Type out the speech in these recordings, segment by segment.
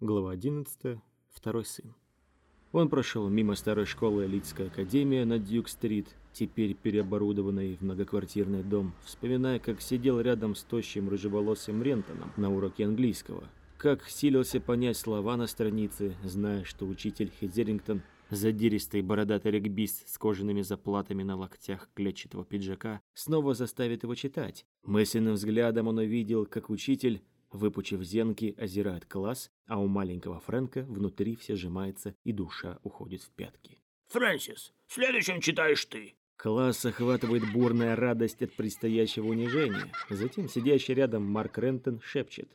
Глава 11. Второй сын. Он прошел мимо старой школы Элитской академии на Дьюк-стрит, теперь переоборудованный в многоквартирный дом, вспоминая, как сидел рядом с тощим рыжеволосым Рентоном на уроке английского, как силился понять слова на странице, зная, что учитель Хезерингтон, задиристый бородатый регбист с кожаными заплатами на локтях клетчатого пиджака, снова заставит его читать. Мысленным взглядом он увидел, как учитель Выпучив зенки, озирает класс, а у маленького Фрэнка внутри все сжимается и душа уходит в пятки. «Фрэнсис, следующим читаешь ты!» Класс охватывает бурная радость от предстоящего унижения. Затем сидящий рядом Марк Рентон шепчет.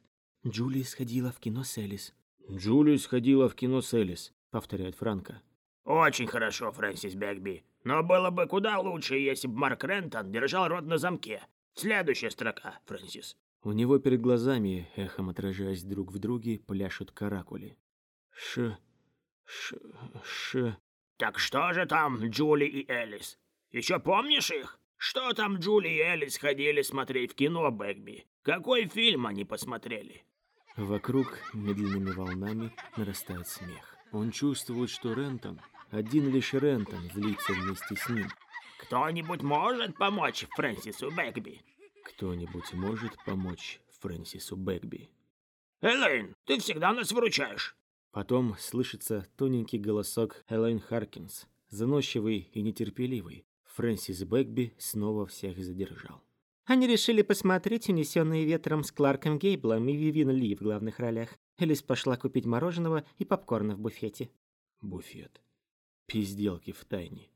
«Джули сходила в кино с Элис». «Джули сходила в кино с Элис», — повторяет Франко. «Очень хорошо, Фрэнсис Бэгби. Но было бы куда лучше, если бы Марк Рентон держал рот на замке. Следующая строка, Фрэнсис. У него перед глазами, эхом отражаясь друг в друге, пляшут каракули. Ш... Ш... Ш... Так что же там Джули и Элис? Еще помнишь их? Что там Джули и Элис ходили смотреть в кино, Бэгби? Какой фильм они посмотрели? Вокруг медленными волнами нарастает смех. Он чувствует, что Рентон, один лишь Рентон, злится вместе с ним. Кто-нибудь может помочь Фрэнсису Бэгби? Кто-нибудь может помочь Фрэнсису Бэгби? Элейн, ты всегда нас выручаешь. Потом слышится тоненький голосок Элейн Харкинс, заносчивый и нетерпеливый. Фрэнсис Бэгби снова всех задержал. Они решили посмотреть «Унесенные ветром» с Кларком Гейблом и Вивин Ли в главных ролях. Элис пошла купить мороженого и попкорна в буфете. Буфет. Пизделки в тайне.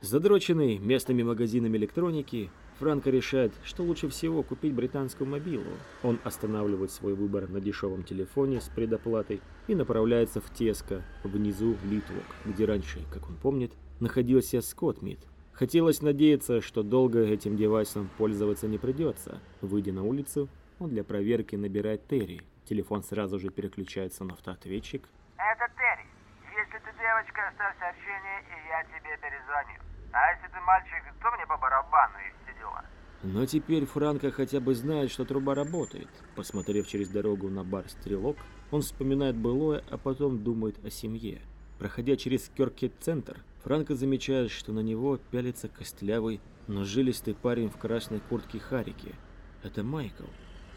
Задроченный местными магазинами электроники, Франко решает, что лучше всего купить британскую мобилу. Он останавливает свой выбор на дешевом телефоне с предоплатой и направляется в Теско, внизу Литвок, где раньше, как он помнит, находился Скоттмит. Хотелось надеяться, что долго этим девайсом пользоваться не придется. Выйдя на улицу, он для проверки набирает Терри. Телефон сразу же переключается на автоответчик. Это Терри. Если ты девочка, оставь сообщение, и я тебе перезвоню. А если ты мальчик, то мне по барабану и все дела. Но теперь Франко хотя бы знает, что труба работает. Посмотрев через дорогу на бар «Стрелок», он вспоминает былое, а потом думает о семье. Проходя через Кёркет-центр, Франко замечает, что на него пялится костлявый, но жилистый парень в красной куртке Харики. Это Майкл,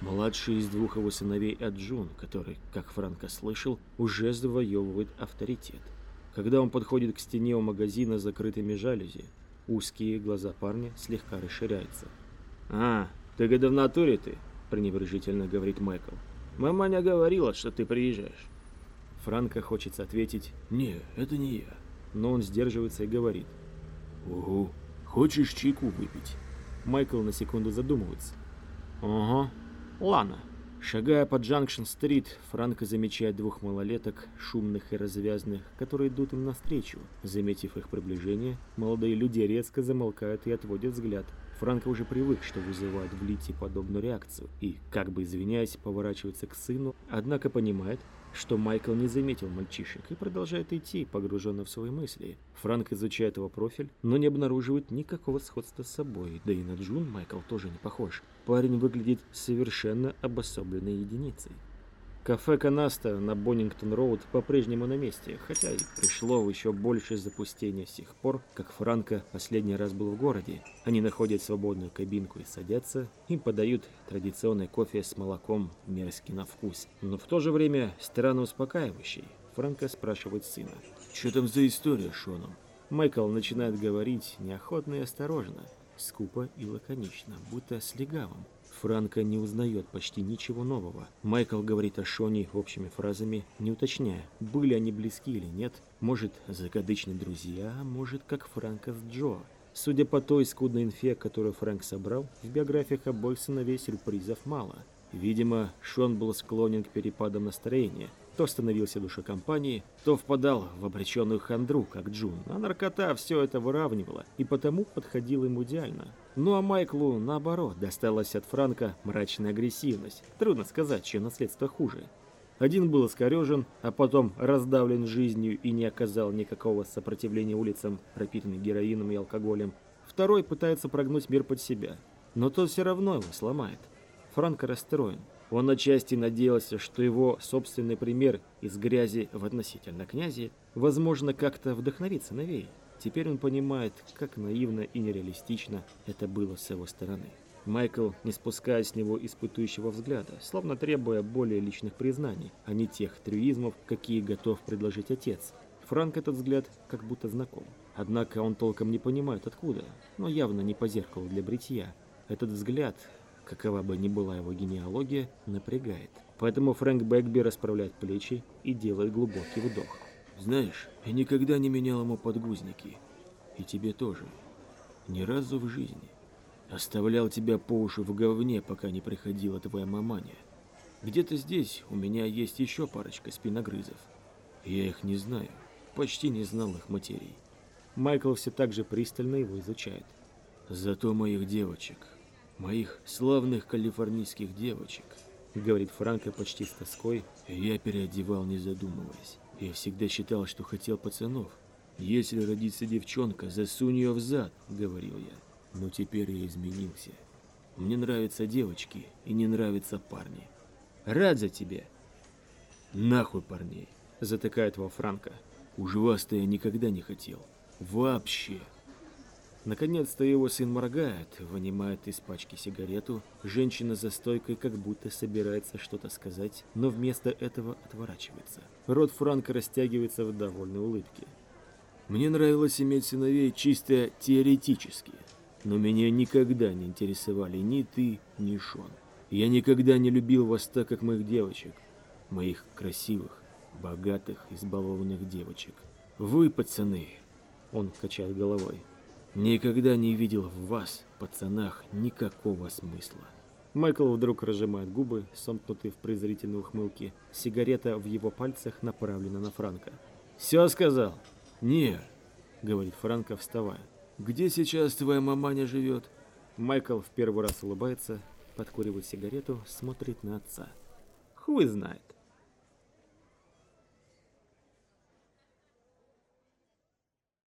младший из двух его сыновей от Джун, который, как Франко слышал, уже завоевывает авторитет. Когда он подходит к стене у магазина с закрытыми жалюзи, узкие глаза парня слегка расширяются. «А, ты года в натуре ты?» – пренебрежительно говорит Майкл. «Маманя говорила, что ты приезжаешь». Франко хочется ответить «Не, это не я». Но он сдерживается и говорит «Угу, хочешь чайку выпить?» Майкл на секунду задумывается. «Ага, ладно». Шагая по Джанкшн-стрит, Франко замечает двух малолеток, шумных и развязных, которые идут им навстречу. Заметив их приближение, молодые люди резко замолкают и отводят взгляд. Франко уже привык, что вызывает в Лите подобную реакцию, и, как бы извиняясь, поворачивается к сыну, однако понимает, что Майкл не заметил мальчишек и продолжает идти, погруженно в свои мысли. Франк изучает его профиль, но не обнаруживает никакого сходства с собой, да и на Джун Майкл тоже не похож. Парень выглядит совершенно обособленной единицей. Кафе Канаста на Боннингтон-Роуд по-прежнему на месте, хотя и пришло в еще большее запустение с тех пор, как Франко последний раз был в городе. Они находят свободную кабинку и садятся, им подают традиционный кофе с молоком, мерзкий на вкус, но в то же время странно успокаивающий. Франко спрашивает сына. «Что там за история Шоном?» Майкл начинает говорить неохотно и осторожно, скупо и лаконично, будто с легавым. Франко не узнает почти ничего нового. Майкл говорит о Шоне общими фразами, не уточняя, были они близки или нет. Может, закадычные друзья, а может, как Франко с Джо. Судя по той скудной инфе, которую Фрэнк собрал, в биографиях обоих сыновей сюрпризов мало. Видимо, Шон был склонен к перепадам настроения. То становился душекомпанией, то впадал в обреченную хандру, как Джун, а наркота все это выравнивала и потому подходила ему идеально. Ну а Майклу, наоборот, досталась от Франка мрачная агрессивность. Трудно сказать, чье наследство хуже. Один был искорежен, а потом раздавлен жизнью и не оказал никакого сопротивления улицам, пропитанным героином и алкоголем. Второй пытается прогнуть мир под себя, но тот все равно его сломает. Франко расстроен. Он отчасти надеялся, что его собственный пример из грязи в относительно князи, возможно, как-то вдохновит сыновей. Теперь он понимает, как наивно и нереалистично это было с его стороны. Майкл не спускает с него испытующего взгляда, словно требуя более личных признаний, а не тех трюизмов, какие готов предложить отец. Франк этот взгляд как будто знаком. Однако он толком не понимает откуда, но явно не по зеркалу для бритья. Этот взгляд, какова бы ни была его генеалогия, напрягает. Поэтому Фрэнк Бэкби расправляет плечи и делает глубокий вдох. «Знаешь, я никогда не менял ему подгузники. И тебе тоже. Ни разу в жизни. Оставлял тебя по уши в говне, пока не приходила твоя маманя. Где-то здесь у меня есть еще парочка спиногрызов. Я их не знаю, почти не знал их матерей. Майкл все так же пристально его изучает. Зато моих девочек, моих славных калифорнийских девочек, говорит Франко почти с тоской, я переодевал не задумываясь. Я всегда считал, что хотел пацанов. Если родится девчонка, засунь ее в зад, говорил я. Но теперь я изменился. Мне нравятся девочки и не нравятся парни. Рад за тебя. Нахуй парней, затыкает его Франко. Уж вас-то я никогда не хотел. Вообще. Наконец-то его сын моргает, вынимает из пачки сигарету. Женщина за стойкой как будто собирается что-то сказать, но вместо этого отворачивается. Рот Франка растягивается в довольной улыбке. Мне нравилось иметь сыновей чисто теоретически. Но меня никогда не интересовали ни ты, ни Шон. Я никогда не любил вас так, как моих девочек. Моих красивых, богатых, избалованных девочек. Вы, пацаны, он качает головой, никогда не видел в вас, пацанах, никакого смысла. Майкл вдруг разжимает губы, сомкнутые в презрительной ухмылке. Сигарета в его пальцах направлена на Франка. «Все сказал?» «Не», — говорит Франко, вставая. «Где сейчас твоя маманя живет?» Майкл в первый раз улыбается, подкуривает сигарету, смотрит на отца. Хуй знает.